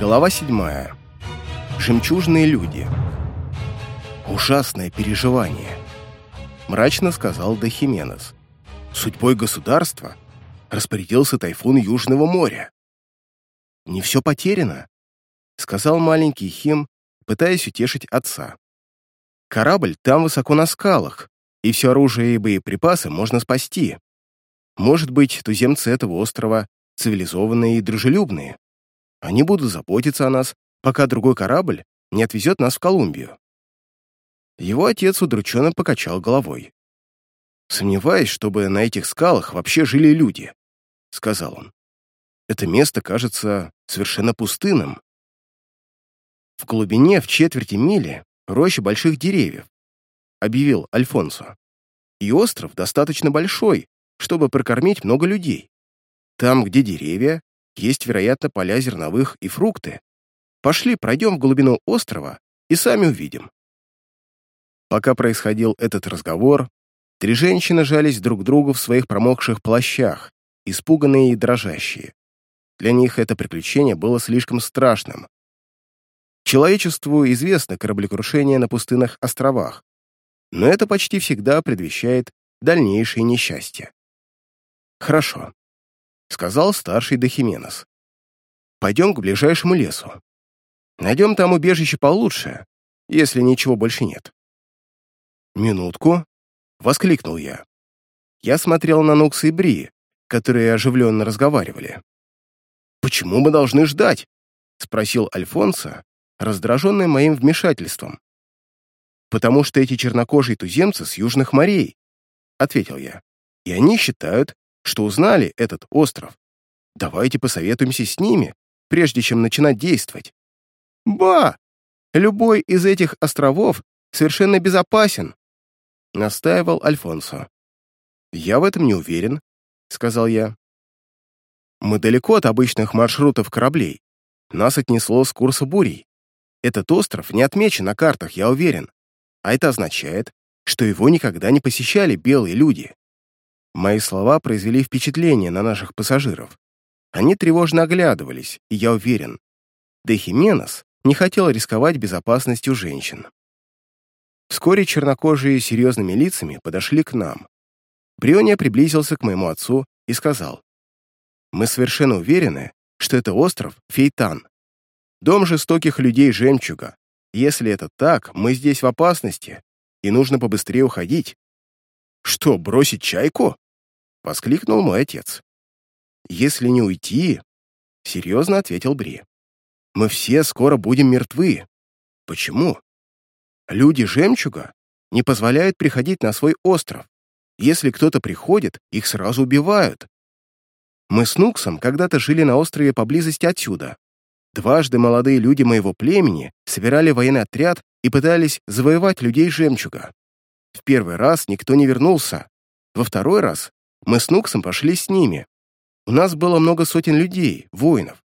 Глава седьмая. Жемчужные люди. Ужасное переживание. Мрачно сказал Дохименес. Судьбой государства распорядился тайфун Южного моря. Не все потеряно, сказал маленький Хим, пытаясь утешить отца. Корабль там высоко на скалах, и все оружие и боеприпасы можно спасти. Может быть, туземцы этого острова цивилизованные и дружелюбные. Они будут заботиться о нас, пока другой корабль не отвезет нас в Колумбию. Его отец удрученно покачал головой. «Сомневаюсь, чтобы на этих скалах вообще жили люди», — сказал он. «Это место кажется совершенно пустынным. В глубине в четверти мили роща больших деревьев», — объявил Альфонсо. «И остров достаточно большой, чтобы прокормить много людей. Там, где деревья, есть, вероятно, поля зерновых и фрукты. Пошли, пройдем в глубину острова и сами увидим. Пока происходил этот разговор, три женщины жались друг к другу в своих промокших плащах, испуганные и дрожащие. Для них это приключение было слишком страшным. Человечеству известно кораблекрушение на пустынных островах, но это почти всегда предвещает дальнейшее несчастье. Хорошо, — сказал старший Дохименос. «Пойдем к ближайшему лесу. Найдем там убежище получше, если ничего больше нет». «Минутку», — воскликнул я. Я смотрел на Нукса и Бри, которые оживленно разговаривали. «Почему мы должны ждать?» — спросил Альфонсо, раздраженный моим вмешательством. «Потому что эти чернокожие туземцы с южных морей», — ответил я. «И они считают, что узнали этот остров. Давайте посоветуемся с ними, прежде чем начинать действовать. Ба! Любой из этих островов совершенно безопасен, настаивал Альфонсо. Я в этом не уверен, сказал я. Мы далеко от обычных маршрутов кораблей. Нас отнесло с курса бурей. Этот остров не отмечен на картах, я уверен. А это означает, что его никогда не посещали белые люди. Мои слова произвели впечатление на наших пассажиров. Они тревожно оглядывались, и я уверен, Хименес не хотел рисковать безопасностью женщин. Вскоре чернокожие серьезными лицами подошли к нам. Бриония приблизился к моему отцу и сказал, «Мы совершенно уверены, что это остров Фейтан, дом жестоких людей жемчуга. Если это так, мы здесь в опасности, и нужно побыстрее уходить. «Что, бросить чайку?» — воскликнул мой отец. «Если не уйти...» — серьезно ответил Бри. «Мы все скоро будем мертвы. Почему? Люди жемчуга не позволяют приходить на свой остров. Если кто-то приходит, их сразу убивают. Мы с Нуксом когда-то жили на острове поблизости отсюда. Дважды молодые люди моего племени собирали военный отряд и пытались завоевать людей жемчуга. В первый раз никто не вернулся. Во второй раз мы с Нуксом пошли с ними. У нас было много сотен людей, воинов.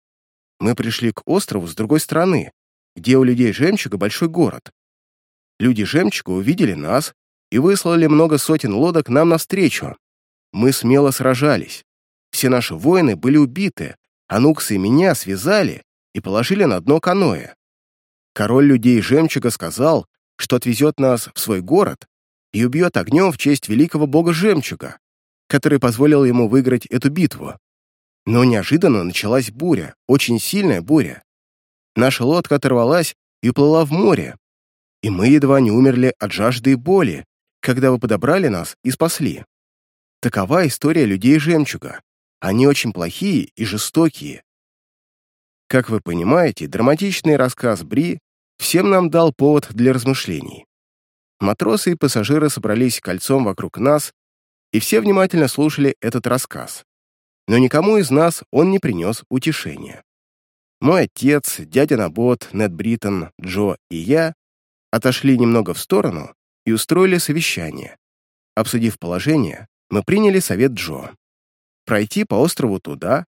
Мы пришли к острову с другой стороны, где у людей жемчуга большой город. Люди жемчуга увидели нас и выслали много сотен лодок нам навстречу. Мы смело сражались. Все наши воины были убиты, а Нукса и меня связали и положили на дно каноэ. Король людей жемчуга сказал, что отвезет нас в свой город и убьет огнем в честь великого бога Жемчуга, который позволил ему выиграть эту битву. Но неожиданно началась буря, очень сильная буря. Наша лодка оторвалась и уплыла в море, и мы едва не умерли от жажды и боли, когда вы подобрали нас и спасли. Такова история людей Жемчуга. Они очень плохие и жестокие. Как вы понимаете, драматичный рассказ Бри всем нам дал повод для размышлений. Матросы и пассажиры собрались кольцом вокруг нас, и все внимательно слушали этот рассказ. Но никому из нас он не принес утешения. Мой отец, дядя Набот, Нед Бриттон, Джо и я отошли немного в сторону и устроили совещание. Обсудив положение, мы приняли совет Джо. Пройти по острову туда,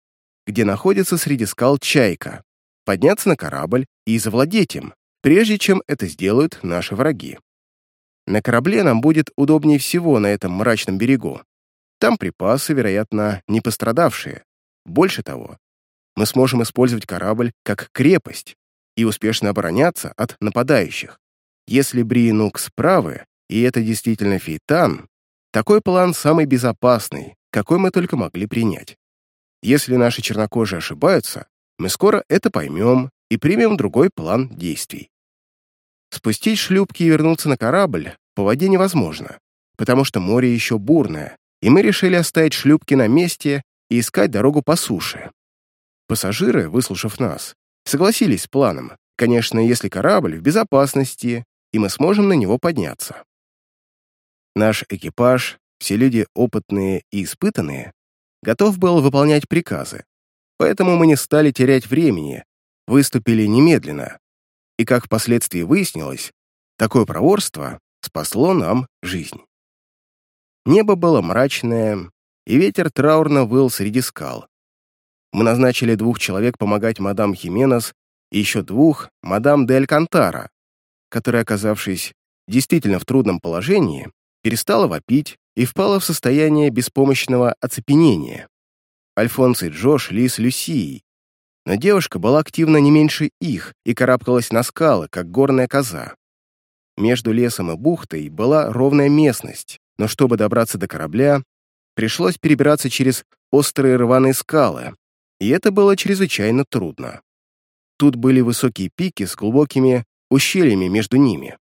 где находится среди скал Чайка, подняться на корабль и завладеть им, прежде чем это сделают наши враги. На корабле нам будет удобнее всего на этом мрачном берегу. Там припасы, вероятно, не пострадавшие. Больше того, мы сможем использовать корабль как крепость и успешно обороняться от нападающих. Если Бриенукс правы, и это действительно Фейтан, такой план самый безопасный, какой мы только могли принять. Если наши чернокожие ошибаются, мы скоро это поймем и примем другой план действий. Спустить шлюпки и вернуться на корабль по воде невозможно, потому что море еще бурное, и мы решили оставить шлюпки на месте и искать дорогу по суше. Пассажиры, выслушав нас, согласились с планом, конечно, если корабль в безопасности и мы сможем на него подняться. Наш экипаж, все люди опытные и испытанные, готов был выполнять приказы, поэтому мы не стали терять времени, выступили немедленно, и, как впоследствии выяснилось, такое проворство спасло нам жизнь. Небо было мрачное, и ветер траурно выл среди скал. Мы назначили двух человек помогать мадам Хименес и еще двух мадам де Алькантара, которая, оказавшись действительно в трудном положении, перестала вопить и впала в состояние беспомощного оцепенения. Альфонс и Джо шли с Люсией, но девушка была активна не меньше их и карабкалась на скалы, как горная коза. Между лесом и бухтой была ровная местность, но чтобы добраться до корабля, пришлось перебираться через острые рваные скалы, и это было чрезвычайно трудно. Тут были высокие пики с глубокими ущельями между ними.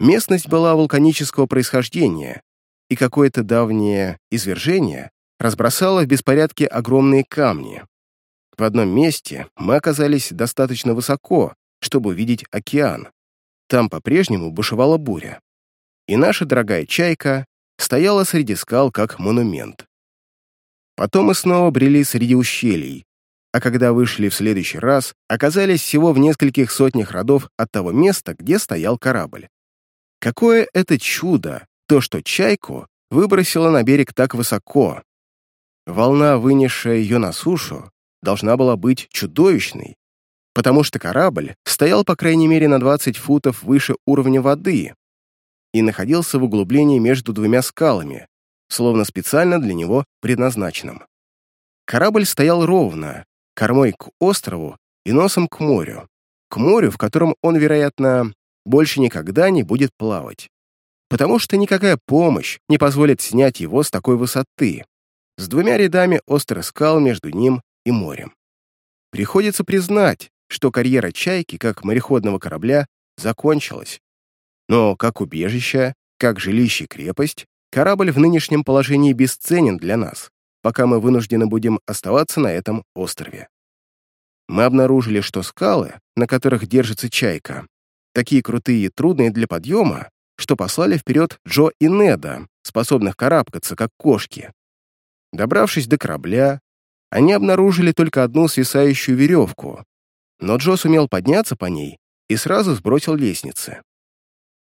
Местность была вулканического происхождения, и какое-то давнее извержение разбросало в беспорядке огромные камни. В одном месте мы оказались достаточно высоко, чтобы увидеть океан. Там по-прежнему бушевала буря. И наша дорогая чайка стояла среди скал как монумент. Потом мы снова брели среди ущелий, а когда вышли в следующий раз, оказались всего в нескольких сотнях родов от того места, где стоял корабль. Какое это чудо, то, что чайку выбросило на берег так высоко. Волна, вынесшая ее на сушу, должна была быть чудовищной, потому что корабль стоял по крайней мере на 20 футов выше уровня воды и находился в углублении между двумя скалами, словно специально для него предназначенным. Корабль стоял ровно, кормой к острову и носом к морю, к морю, в котором он, вероятно, больше никогда не будет плавать. Потому что никакая помощь не позволит снять его с такой высоты, с двумя рядами острых скал между ним и морем. Приходится признать, что карьера «Чайки» как мореходного корабля закончилась. Но как убежище, как жилище крепость, корабль в нынешнем положении бесценен для нас пока мы вынуждены будем оставаться на этом острове. Мы обнаружили, что скалы, на которых держится чайка, такие крутые и трудные для подъема, что послали вперед Джо и Неда, способных карабкаться, как кошки. Добравшись до корабля, они обнаружили только одну свисающую веревку, но Джо сумел подняться по ней и сразу сбросил лестницы.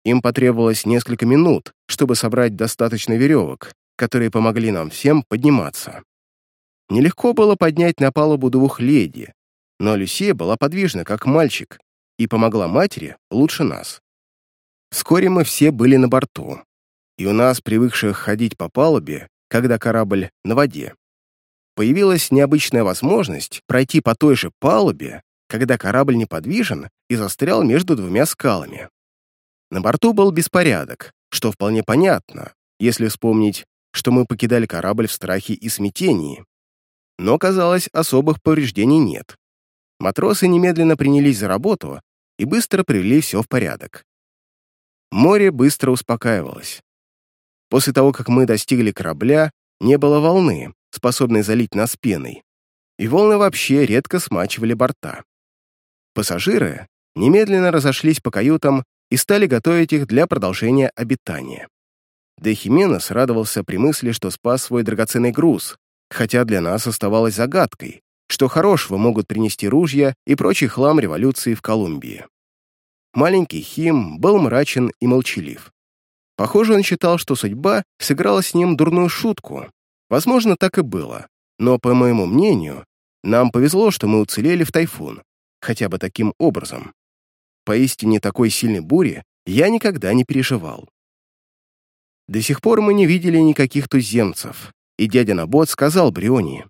Им потребовалось несколько минут, чтобы собрать достаточно веревок, которые помогли нам всем подниматься. Нелегко было поднять на палубу двух леди, но Люсия была подвижна, как мальчик, и помогла матери лучше нас. Вскоре мы все были на борту, и у нас, привыкших ходить по палубе, когда корабль на воде, появилась необычная возможность пройти по той же палубе, когда корабль неподвижен и застрял между двумя скалами. На борту был беспорядок, что вполне понятно, если вспомнить что мы покидали корабль в страхе и смятении. Но, казалось, особых повреждений нет. Матросы немедленно принялись за работу и быстро привели все в порядок. Море быстро успокаивалось. После того, как мы достигли корабля, не было волны, способной залить нас пеной, и волны вообще редко смачивали борта. Пассажиры немедленно разошлись по каютам и стали готовить их для продолжения обитания. Де Хименес радовался при мысли, что спас свой драгоценный груз, хотя для нас оставалось загадкой, что хорошего могут принести ружья и прочий хлам революции в Колумбии. Маленький Хим был мрачен и молчалив. Похоже, он считал, что судьба сыграла с ним дурную шутку. Возможно, так и было. Но, по моему мнению, нам повезло, что мы уцелели в тайфун, хотя бы таким образом. Поистине такой сильной бури я никогда не переживал. До сих пор мы не видели никаких туземцев, и дядя Набот сказал Бриони,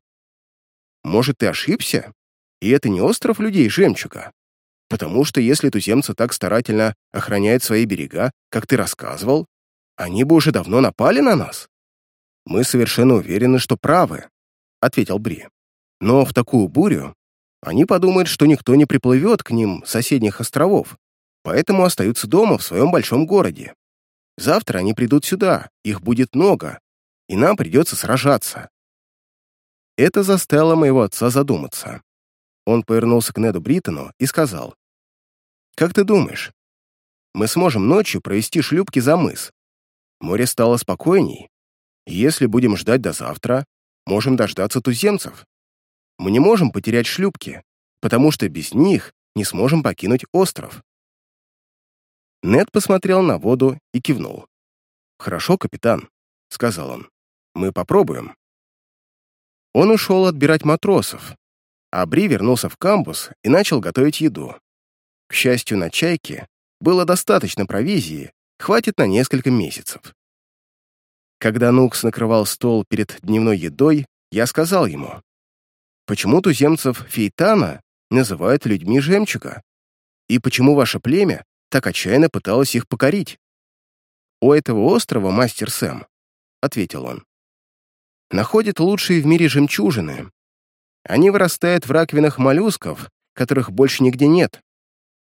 «Может, ты ошибся? И это не остров людей жемчуга. Потому что если туземцы так старательно охраняют свои берега, как ты рассказывал, они бы уже давно напали на нас. Мы совершенно уверены, что правы, — ответил Бри. Но в такую бурю они подумают, что никто не приплывет к ним с соседних островов, поэтому остаются дома в своем большом городе. Завтра они придут сюда, их будет много, и нам придется сражаться. Это заставило моего отца задуматься. Он повернулся к Неду Бриттону и сказал, «Как ты думаешь, мы сможем ночью провести шлюпки за мыс? Море стало спокойней, если будем ждать до завтра, можем дождаться туземцев. Мы не можем потерять шлюпки, потому что без них не сможем покинуть остров». Нед посмотрел на воду и кивнул. «Хорошо, капитан», — сказал он. «Мы попробуем». Он ушел отбирать матросов, а Бри вернулся в камбус и начал готовить еду. К счастью, на «Чайке» было достаточно провизии, хватит на несколько месяцев. Когда Нукс накрывал стол перед дневной едой, я сказал ему, «Почему туземцев Фейтана называют людьми жемчуга? И почему ваше племя так отчаянно пыталась их покорить. «У этого острова, мастер Сэм», — ответил он, — «находят лучшие в мире жемчужины. Они вырастают в раковинах моллюсков, которых больше нигде нет,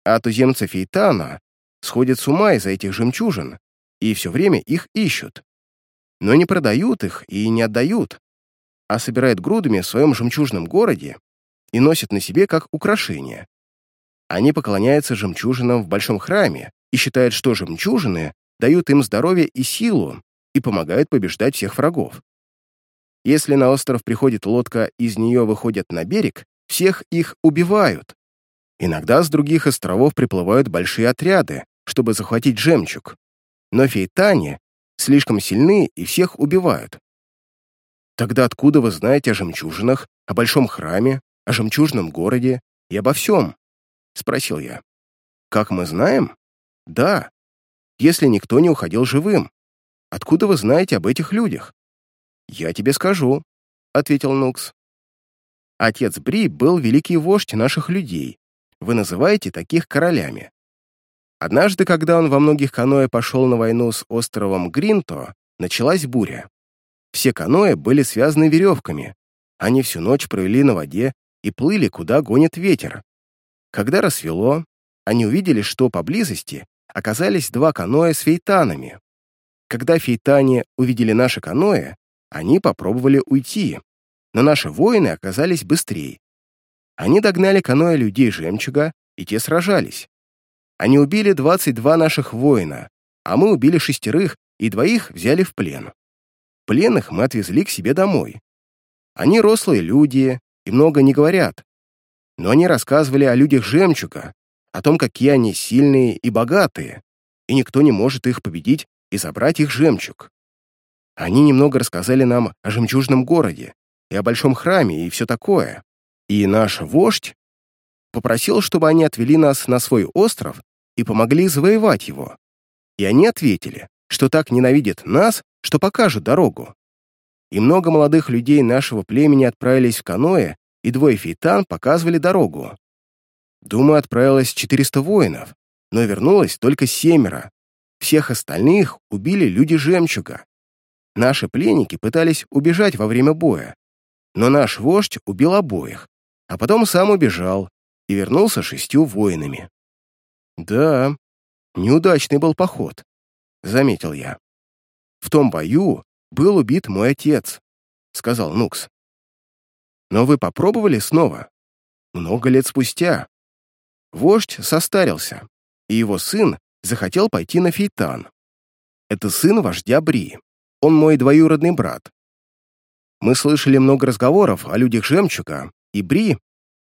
а туземцы Фейтана сходят с ума из-за этих жемчужин и все время их ищут. Но не продают их и не отдают, а собирают грудами в своем жемчужном городе и носят на себе как украшение. Они поклоняются жемчужинам в большом храме и считают, что жемчужины дают им здоровье и силу и помогают побеждать всех врагов. Если на остров приходит лодка, из нее выходят на берег, всех их убивают. Иногда с других островов приплывают большие отряды, чтобы захватить жемчуг. Но фейтане слишком сильны и всех убивают. Тогда откуда вы знаете о жемчужинах, о большом храме, о жемчужном городе и обо всем? — спросил я. «Как мы знаем?» «Да. Если никто не уходил живым. Откуда вы знаете об этих людях?» «Я тебе скажу», — ответил Нукс. «Отец Бри был великий вождь наших людей. Вы называете таких королями. Однажды, когда он во многих каноэ пошел на войну с островом Гринто, началась буря. Все каноэ были связаны веревками. Они всю ночь провели на воде и плыли, куда гонит ветер. Когда рассвело, они увидели, что поблизости оказались два каноэ с фейтанами. Когда фейтане увидели наше каноэ, они попробовали уйти, но наши воины оказались быстрее. Они догнали каноэ людей жемчуга, и те сражались. Они убили 22 наших воина, а мы убили шестерых и двоих взяли в плен. Пленных мы отвезли к себе домой. Они рослые люди и много не говорят, но они рассказывали о людях жемчуга, о том, какие они сильные и богатые, и никто не может их победить и забрать их жемчуг. Они немного рассказали нам о жемчужном городе и о большом храме и все такое. И наш вождь попросил, чтобы они отвели нас на свой остров и помогли завоевать его. И они ответили, что так ненавидят нас, что покажут дорогу. И много молодых людей нашего племени отправились в каноэ и двое фейтан показывали дорогу. Думаю, отправилось 400 воинов, но вернулось только семеро. Всех остальных убили люди жемчуга. Наши пленники пытались убежать во время боя, но наш вождь убил обоих, а потом сам убежал и вернулся шестью воинами. «Да, неудачный был поход», — заметил я. «В том бою был убит мой отец», — сказал Нукс. Но вы попробовали снова? Много лет спустя. Вождь состарился, и его сын захотел пойти на фейтан. Это сын вождя Бри. Он мой двоюродный брат. Мы слышали много разговоров о людях жемчуга, и Бри,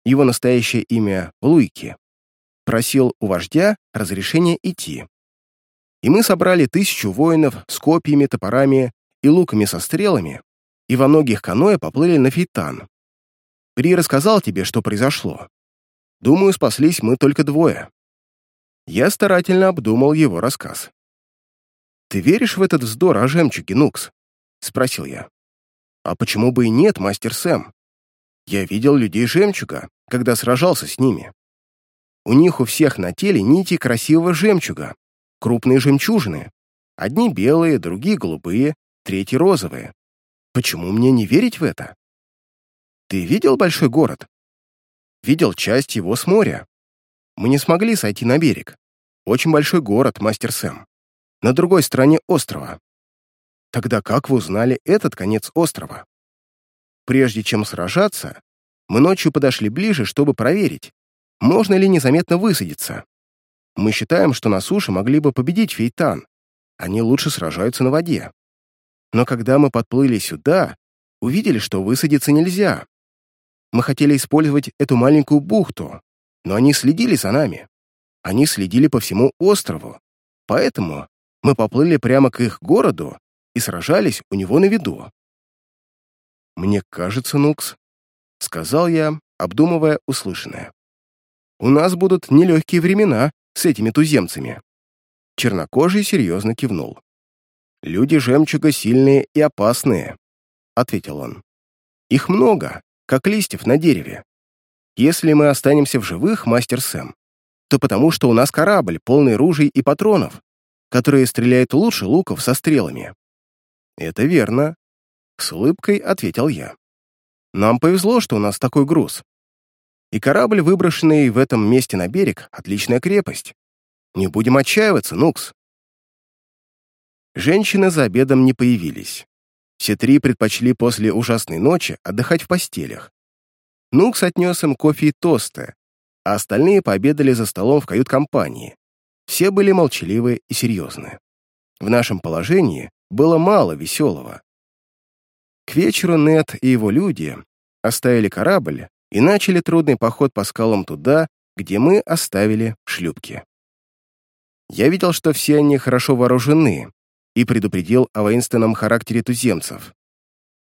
его настоящее имя Луйки, просил у вождя разрешения идти. И мы собрали тысячу воинов с копьями, топорами и луками со стрелами, и во многих каноэ поплыли на фейтан. Ри рассказал тебе, что произошло. Думаю, спаслись мы только двое». Я старательно обдумал его рассказ. «Ты веришь в этот вздор о жемчуге, Нукс?» — спросил я. «А почему бы и нет, мастер Сэм? Я видел людей жемчуга, когда сражался с ними. У них у всех на теле нити красивого жемчуга, крупные жемчужины. Одни белые, другие голубые, третьи розовые. Почему мне не верить в это? Ты видел большой город? Видел часть его с моря. Мы не смогли сойти на берег. Очень большой город, мастер Сэм. На другой стороне острова. Тогда как вы узнали этот конец острова? Прежде чем сражаться, мы ночью подошли ближе, чтобы проверить, можно ли незаметно высадиться. Мы считаем, что на суше могли бы победить Фейтан. Они лучше сражаются на воде. Но когда мы подплыли сюда, увидели, что высадиться нельзя. Мы хотели использовать эту маленькую бухту, но они следили за нами. Они следили по всему острову. Поэтому мы поплыли прямо к их городу и сражались у него на виду. «Мне кажется, Нукс», — сказал я, обдумывая услышанное. «У нас будут нелегкие времена с этими туземцами». Чернокожий серьезно кивнул. «Люди жемчуга сильные и опасные», — ответил он. «Их много, как листьев на дереве. Если мы останемся в живых, мастер Сэм, то потому что у нас корабль, полный ружей и патронов, которые стреляют лучше луков со стрелами. Это верно. С улыбкой ответил я. Нам повезло, что у нас такой груз. И корабль, выброшенный в этом месте на берег, отличная крепость. Не будем отчаиваться, Нукс. Женщины за обедом не появились. Все три предпочли после ужасной ночи отдыхать в постелях. Нукс отнес им кофе и тосты, а остальные пообедали за столом в кают-компании. Все были молчаливы и серьезны. В нашем положении было мало веселого. К вечеру Нет и его люди оставили корабль и начали трудный поход по скалам туда, где мы оставили шлюпки. Я видел, что все они хорошо вооружены, и предупредил о воинственном характере туземцев.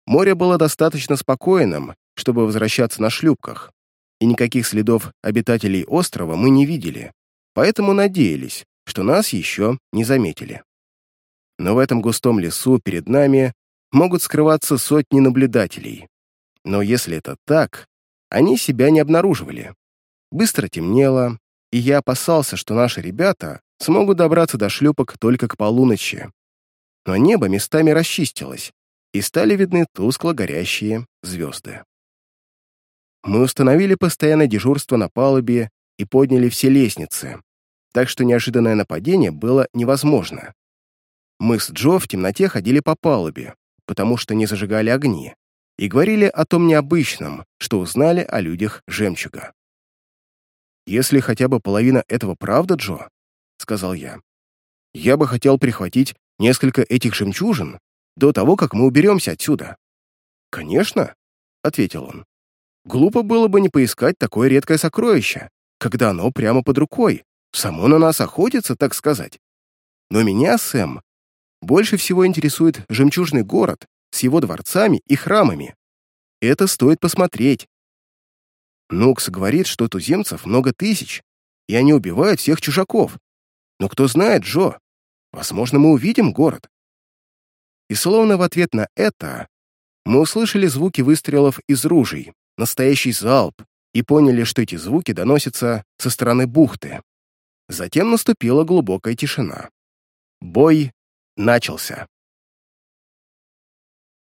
Море было достаточно спокойным, чтобы возвращаться на шлюпках, и никаких следов обитателей острова мы не видели, поэтому надеялись, что нас еще не заметили. Но в этом густом лесу перед нами могут скрываться сотни наблюдателей. Но если это так, они себя не обнаруживали. Быстро темнело, и я опасался, что наши ребята смогут добраться до шлюпок только к полуночи. Но небо местами расчистилось, и стали видны тускло горящие звезды. Мы установили постоянное дежурство на палубе и подняли все лестницы, так что неожиданное нападение было невозможно. Мы с Джо в темноте ходили по палубе, потому что не зажигали огни, и говорили о том необычном, что узнали о людях жемчуга. «Если хотя бы половина этого правда, Джо», — сказал я, — «я бы хотел прихватить несколько этих жемчужин до того, как мы уберемся отсюда». «Конечно», — ответил он. Глупо было бы не поискать такое редкое сокровище, когда оно прямо под рукой, само на нас охотится, так сказать. Но меня, Сэм, больше всего интересует жемчужный город с его дворцами и храмами. Это стоит посмотреть. Нукс говорит, что туземцев много тысяч, и они убивают всех чужаков. Но кто знает, Джо, возможно, мы увидим город. И словно в ответ на это мы услышали звуки выстрелов из ружей, настоящий залп и поняли, что эти звуки доносятся со стороны бухты. Затем наступила глубокая тишина. Бой начался.